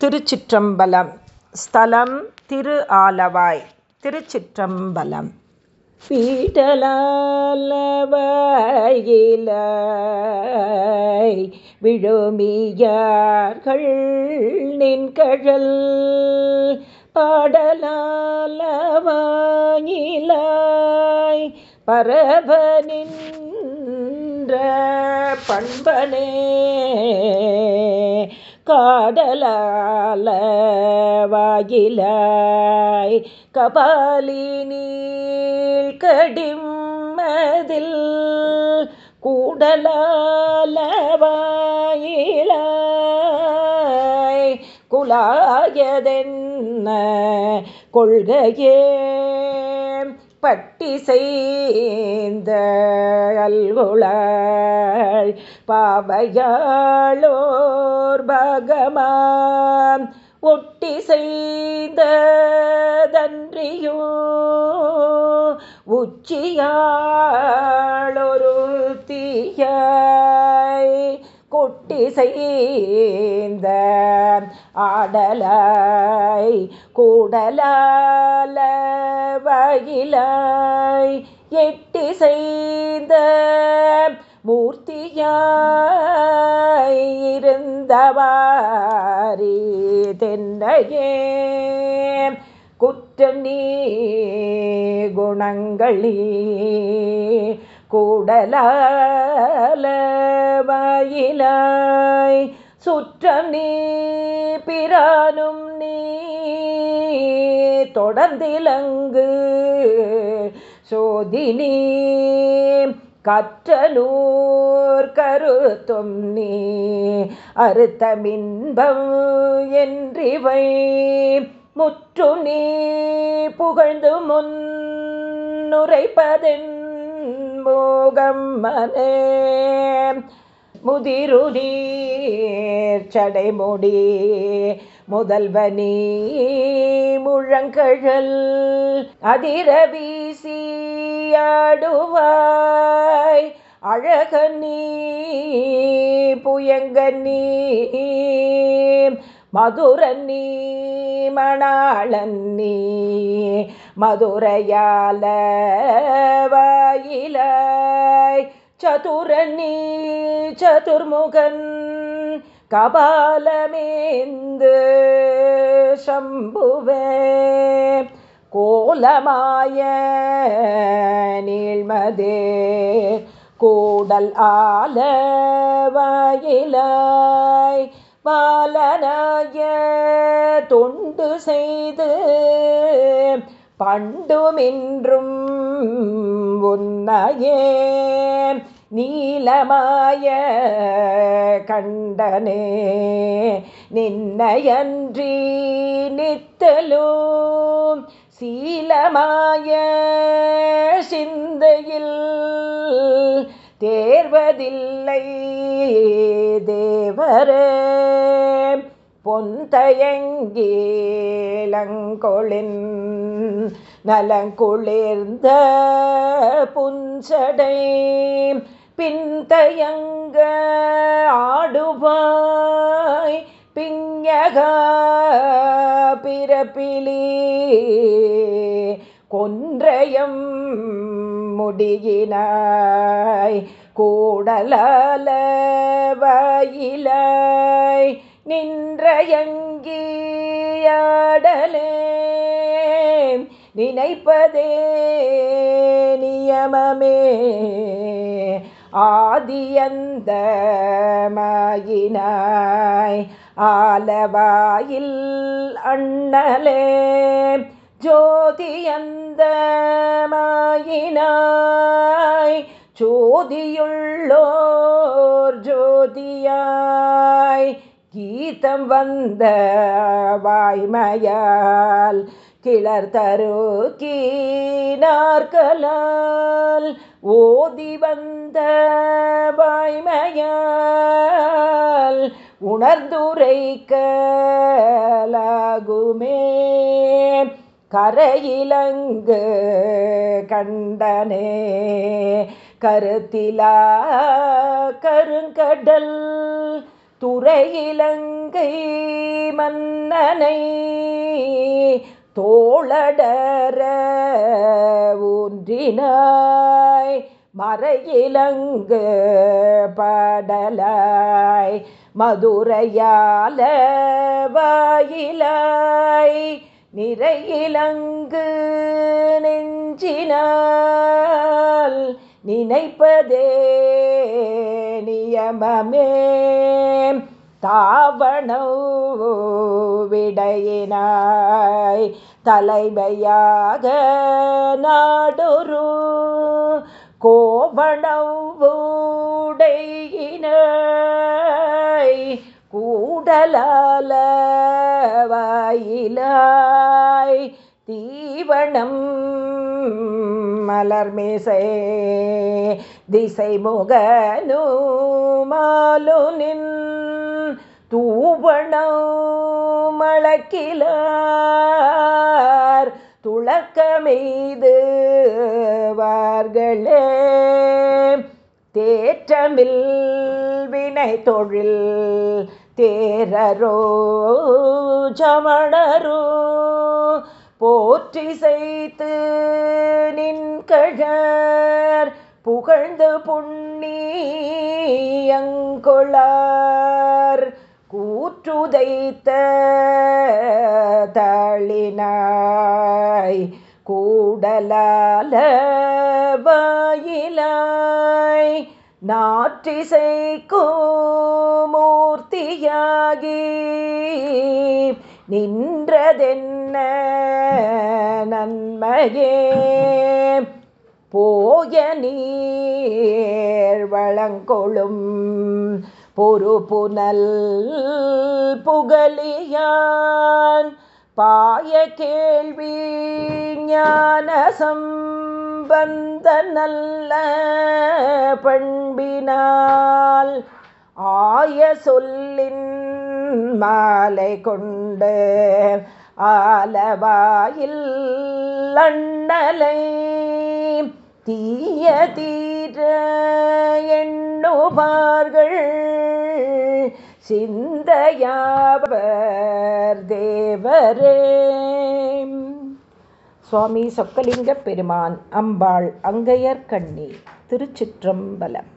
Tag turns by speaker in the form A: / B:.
A: திருச்சிற்றம்பலம். ஸ்தலம் திரு ஆலவாய். திருச்சிற்றம்பலம். பீடலாலவாயில விழுமியார்கள் நின்கழல் பாடலாலவாயிலாய் பரப நின்ற பண்பனே காடலால வாயிலாய் கபாலி நீள் கடிம்மதில் கூடலால வாயிலாய் குலாயதென்ன கொள்கையே? பட்டி செய்த அல்குளாள் பாவையாளோர் பகமான் ஒட்டி செய்த உச்சியாளொரு தீயாய் கொட்டி செய்த ஆடலாய் கூடலால வகிலாய் எட்டி செய்த மூர்த்தியாய் தவாரி தென்னையே. குற்ற நீ குணங்களே கூடலால வாயிலாய். சுற்றம் நீ பிரானும் நீ தொடர்ந்திலங்கு சோதினி கற்றலூர் கருத்தும் நீ. அறுத்தமின்பம் என்றிவை. முற்று நீ புகழ்ந்து முன்னுரைப்பதென் மோகம் மனே. முதிரு நீர் சடைமுடி. முதல்வனி முழங்கழல். அதிர வீசியாடுவாய் அழகனி புயங்கனி மதுரன்னி மணாளன்னி மதுரையால வாயிலாய் சதுர நீ சதுர்முகன் கபாலமேந்து சம்புவே. கோலமாய நீள்மதே கூடல் ஆல வாயிலாய் பாலனாய தொண்டு செய்து பண்டுமின்றும் உன்னையே நீலமாய கண்டனே நின்னையன்றி நித்தலும் சீலமாய சிந்தைய தேர்வதில்லை தேவரே பொன்தயங்கீலங்கொளின் நலங்குளிர்ந்த புஞ்சடை பின்தயங்க ஆடுவாய். பிஞக பிறப்பிலே கொன்றயம் முடியினாய். கூடலால வாயிலாய் நின்றயங்கியாடலே. நினைப்பதே நியமமே. ஆதியந்த மாயினாய் ஆலவாயில் அண்ணலே. ஜோதியந்த மாயினாய் ஜோதியுள்ளோர் ஜோதியாய். கீதம் வந்த வாய்மையால் கிளர் தரு கீனார்களால் ஓதி வந்த வாய்மையால் உணர்ந்துரைக்கலாகுமே கரையிலங்கு கண்டனே கருத்திலா கருங்கடல் துறையிலங்கை மன்னனை தோளடர ஊன்றினாய் மறையிலங்கு படலாய் மதுரையால வாயிலாய் நிறையிலங்கு நெஞ்சினால் நினைப்பதே நியமமே. தாவணோ விடையினாய். தலைமையாக நாடொரு கோவணவுடையினாய். கூடலால வாயிலாய். தீவனம் மலர்மேசை திசை முகனு மாலுனின் தூவணம் மழக்கிலார் துளக்கமெய்து வார்களே தேற்றமில் வினை தொழில் தேரரோ சமணரோ போற்றி செய்து நின்கழர் புகழ்ந்து புண்ணியங்கொளார் கூற்றுதைத்த தளினாய் கூடலால வாயிலாய் நாற்றிசைக்கும் மூர்த்தியாகி நின்றதென்ன நன்மையே போய நீர் வளங்கொழும் பொறுப்புனல் புகழியான். பாய கேள்வி ஞான சம்பந்த நல்ல பண்பினால். ஆய சொல்லின் மாலை கொண்டு ஆலவாயில் அண்ணலை தீய தீர எண்ணுபார்கள் சிந்தையாவர் தேவரே. சுவாமி சொக்கலிங்க பெருமான் அம்பாள் அங்கையர் கண்ணி திருச்சிற்றம்பலம்.